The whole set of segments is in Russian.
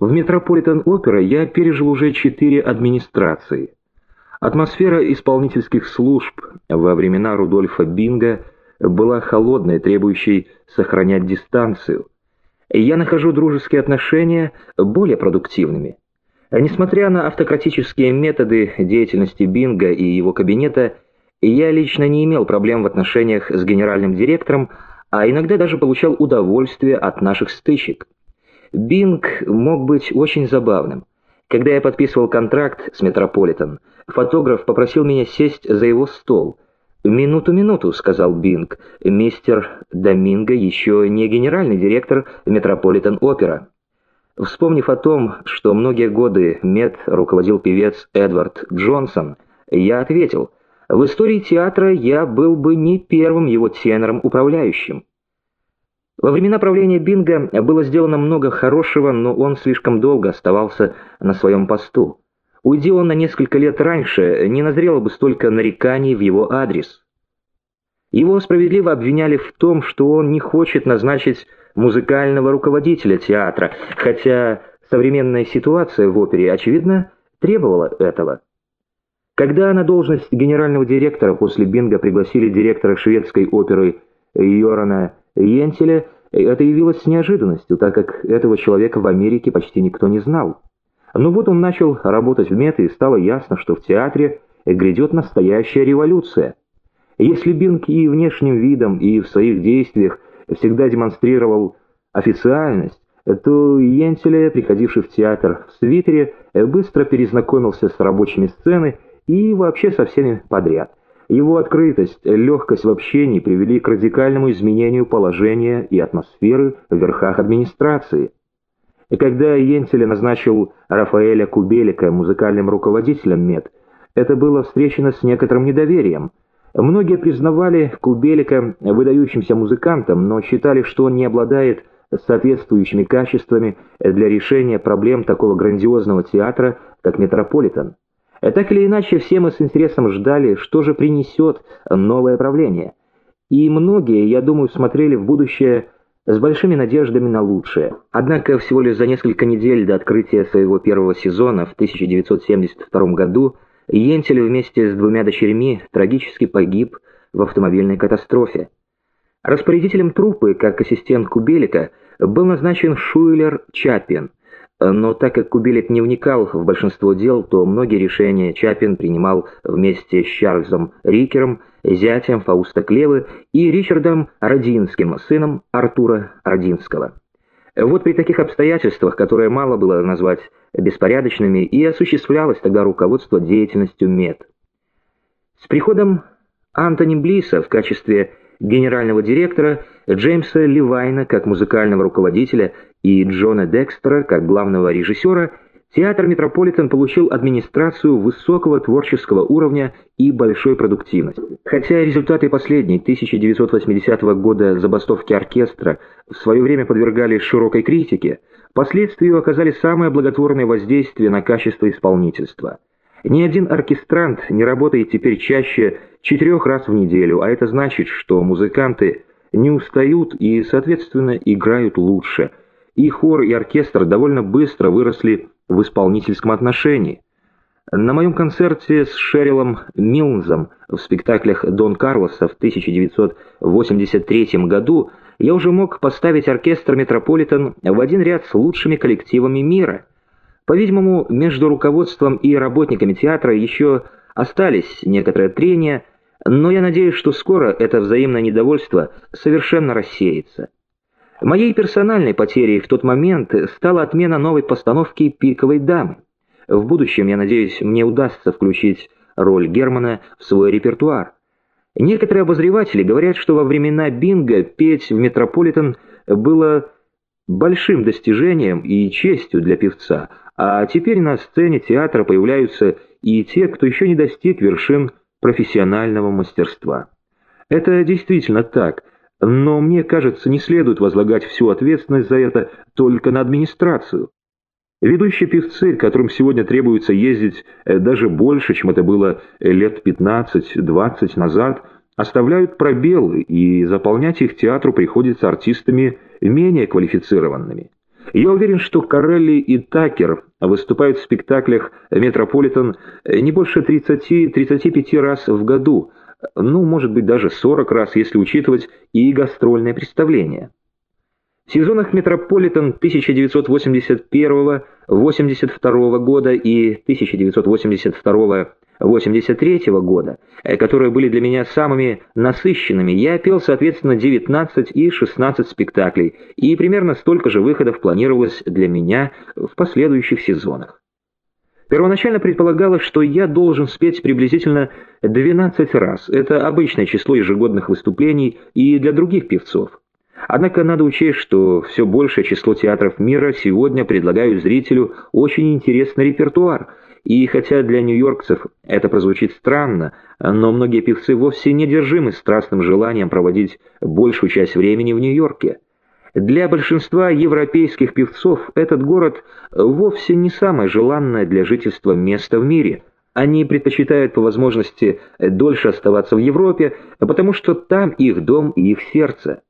В Метрополитен-опера я пережил уже четыре администрации. Атмосфера исполнительских служб во времена Рудольфа Бинга была холодной, требующей сохранять дистанцию. Я нахожу дружеские отношения более продуктивными. Несмотря на автократические методы деятельности Бинга и его кабинета, я лично не имел проблем в отношениях с генеральным директором, а иногда даже получал удовольствие от наших стычек. Бинг мог быть очень забавным. Когда я подписывал контракт с Метрополитен, фотограф попросил меня сесть за его стол. «Минуту-минуту», — сказал Бинг, — «мистер Доминго еще не генеральный директор Метрополитен-опера». Вспомнив о том, что многие годы Мет руководил певец Эдвард Джонсон, я ответил, «В истории театра я был бы не первым его тенором-управляющим». Во времена правления Бинга было сделано много хорошего, но он слишком долго оставался на своем посту. Уйди он на несколько лет раньше, не назрело бы столько нареканий в его адрес. Его справедливо обвиняли в том, что он не хочет назначить музыкального руководителя театра, хотя современная ситуация в опере, очевидно, требовала этого. Когда на должность генерального директора после Бинга пригласили директора шведской оперы Йорана Йентеля это явилось неожиданностью, так как этого человека в Америке почти никто не знал. Но вот он начал работать в МЕТ, и стало ясно, что в театре грядет настоящая революция. Если Бинг и внешним видом, и в своих действиях всегда демонстрировал официальность, то Йентеля, приходивший в театр в свитере, быстро перезнакомился с рабочими сцены и вообще со всеми подряд. Его открытость, легкость в общении привели к радикальному изменению положения и атмосферы в верхах администрации. И когда Йенцеля назначил Рафаэля Кубелика музыкальным руководителем МЕД, это было встречено с некоторым недоверием. Многие признавали Кубелика выдающимся музыкантом, но считали, что он не обладает соответствующими качествами для решения проблем такого грандиозного театра, как Метрополитен. Так или иначе, все мы с интересом ждали, что же принесет новое правление. И многие, я думаю, смотрели в будущее с большими надеждами на лучшее. Однако всего лишь за несколько недель до открытия своего первого сезона в 1972 году Йентель вместе с двумя дочерьми трагически погиб в автомобильной катастрофе. Распорядителем труппы, как ассистент Кубелика, был назначен Шуйлер Чапин – но так как Кубилик не вникал в большинство дел, то многие решения Чапин принимал вместе с Чарльзом Рикером, зятем Фауста Клевы и Ричардом Родинским, сыном Артура Родинского. Вот при таких обстоятельствах, которые мало было назвать беспорядочными, и осуществлялось тогда руководство деятельностью МЕД. С приходом Антони Блиса в качестве генерального директора, Джеймса Ливайна как музыкального руководителя и Джона Декстера как главного режиссера, театр «Метрополитен» получил администрацию высокого творческого уровня и большой продуктивности. Хотя результаты последней 1980 года забастовки оркестра в свое время подвергались широкой критике, последствия оказали самое благотворное воздействие на качество исполнительства – ни один оркестрант не работает теперь чаще четырех раз в неделю, а это значит, что музыканты не устают и, соответственно, играют лучше. И хор, и оркестр довольно быстро выросли в исполнительском отношении. На моем концерте с Шерилом Милнзом в спектаклях Дон Карлоса в 1983 году я уже мог поставить оркестр «Метрополитен» в один ряд с лучшими коллективами мира – по-видимому, между руководством и работниками театра еще остались некоторые трения, но я надеюсь, что скоро это взаимное недовольство совершенно рассеется. Моей персональной потерей в тот момент стала отмена новой постановки «Пиковой дамы». В будущем, я надеюсь, мне удастся включить роль Германа в свой репертуар. Некоторые обозреватели говорят, что во времена Бинга петь в «Метрополитен» было большим достижением и честью для певца, а теперь на сцене театра появляются и те, кто еще не достиг вершин профессионального мастерства. Это действительно так, но мне кажется, не следует возлагать всю ответственность за это только на администрацию. Ведущие певцы, которым сегодня требуется ездить э, даже больше, чем это было лет 15-20 назад, оставляют пробелы, и заполнять их театру приходится артистами менее квалифицированными. Я уверен, что Корелли и Такер выступают в спектаклях «Метрополитен» не больше 30-35 раз в году, ну, может быть, даже 40 раз, если учитывать и гастрольное представление. В сезонах «Метрополитен» 1981-82 года и 1982 83 года, э, которые были для меня самыми насыщенными, я пел, соответственно, 19 и 16 спектаклей, и примерно столько же выходов планировалось для меня в последующих сезонах. Первоначально предполагалось, что я должен спеть приблизительно 12 раз. Это обычное число ежегодных выступлений и для других певцов. Однако надо учесть, что все большее число театров мира сегодня предлагают зрителю очень интересный репертуар – и хотя для нью-йоркцев это прозвучит странно, но многие певцы вовсе не держимы страстным желанием проводить большую часть времени в Нью-Йорке. Для большинства европейских певцов этот город вовсе не самое желанное для жительства место в мире. Они предпочитают по возможности дольше оставаться в Европе, потому что там их дом и их сердце.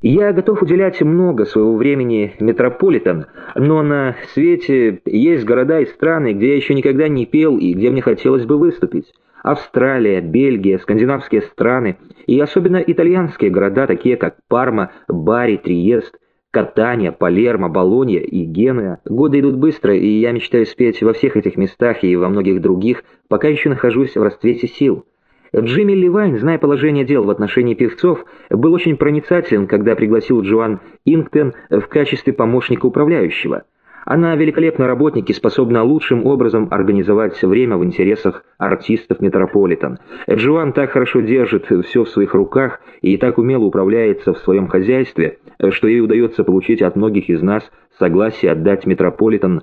Я готов уделять много своего времени метрополитен, но на свете есть города и страны, где я еще никогда не пел и где мне хотелось бы выступить. Австралия, Бельгия, скандинавские страны и особенно итальянские города, такие как Парма, Бари, Триест, Катания, Палермо, Болонья и Генуя. Годы идут быстро, и я мечтаю спеть во всех этих местах и во многих других, пока еще нахожусь в расцвете сил. Джимми Ливайн, зная положение дел в отношении певцов, был очень проницателен, когда пригласил Джоан Инктен в качестве помощника управляющего. Она великолепный работник и способна лучшим образом организовать время в интересах артистов Метрополитен. Джоан так хорошо держит все в своих руках и так умело управляется в своем хозяйстве, что ей удается получить от многих из нас согласие отдать Метрополитен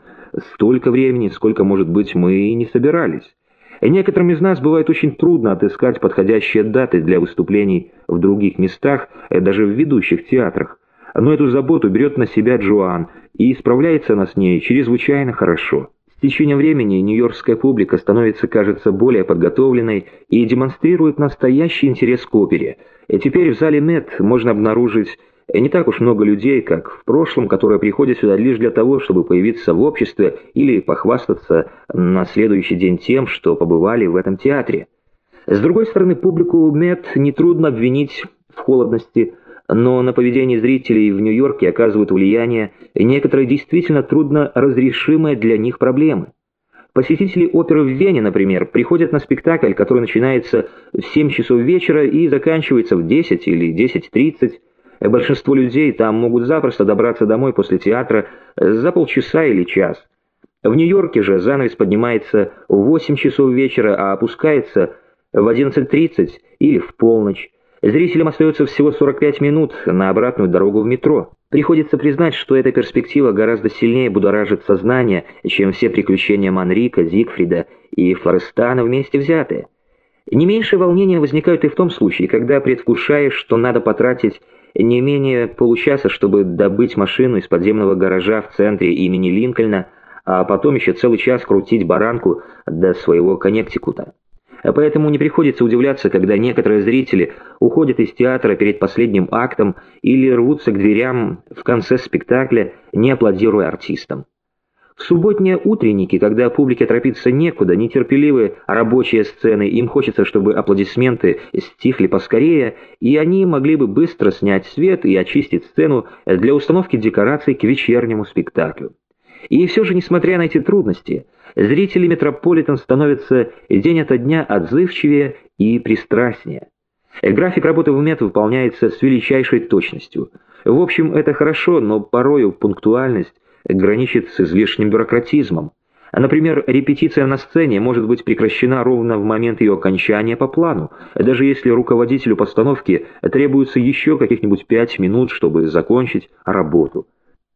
столько времени, сколько, может быть, мы и не собирались. Некоторым из нас бывает очень трудно отыскать подходящие даты для выступлений в других местах, даже в ведущих театрах. Но эту заботу берет на себя Джоан, и справляется она с ней чрезвычайно хорошо. С течением времени нью-йоркская публика становится, кажется, более подготовленной и демонстрирует настоящий интерес к опере. И теперь в зале МЭТ можно обнаружить не так уж много людей, как в прошлом, которые приходят сюда лишь для того, чтобы появиться в обществе или похвастаться на следующий день тем, что побывали в этом театре. С другой стороны, публику МЕД нетрудно обвинить в холодности, но на поведение зрителей в Нью-Йорке оказывают влияние некоторые действительно трудно разрешимые для них проблемы. Посетители оперы в Вене, например, приходят на спектакль, который начинается в 7 часов вечера и заканчивается в 10 или 10.30, Большинство людей там могут запросто добраться домой после театра за полчаса или час. В Нью-Йорке же занавес поднимается в 8 часов вечера, а опускается в 11.30 или в полночь. Зрителям остается всего 45 минут на обратную дорогу в метро. Приходится признать, что эта перспектива гораздо сильнее будоражит сознание, чем все приключения Манрика, Зигфрида и Форестана вместе взятые. Не меньшее волнение возникают и в том случае, когда предвкушаешь, что надо потратить не менее получаса, чтобы добыть машину из подземного гаража в центре имени Линкольна, а потом еще целый час крутить баранку до своего Коннектикута. Поэтому не приходится удивляться, когда некоторые зрители уходят из театра перед последним актом или рвутся к дверям в конце спектакля, не аплодируя артистам. В субботние утренники, когда публике торопиться некуда, нетерпеливы рабочие сцены, им хочется, чтобы аплодисменты стихли поскорее, и они могли бы быстро снять свет и очистить сцену для установки декораций к вечернему спектаклю. И все же, несмотря на эти трудности, зрители Метрополитен становятся день ото дня отзывчивее и пристрастнее. График работы в МЕТ выполняется с величайшей точностью. В общем, это хорошо, но порою пунктуальность граничит с излишним бюрократизмом. Например, репетиция на сцене может быть прекращена ровно в момент ее окончания по плану, даже если руководителю постановки требуется еще каких-нибудь пять минут, чтобы закончить работу.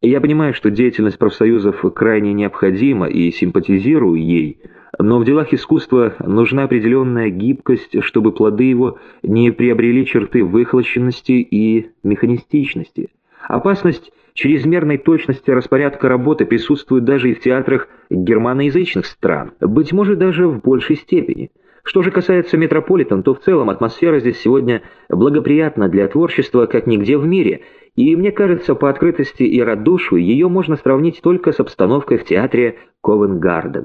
Я понимаю, что деятельность профсоюзов крайне необходима и симпатизирую ей, но в делах искусства нужна определенная гибкость, чтобы плоды его не приобрели черты выхолощенности и механистичности. Опасность чрезмерной точности распорядка работы присутствует даже и в театрах германоязычных стран, быть может даже в большей степени. Что же касается Метрополитен, то в целом атмосфера здесь сегодня благоприятна для творчества как нигде в мире, и мне кажется, по открытости и радушию ее можно сравнить только с обстановкой в театре Ковенгарден.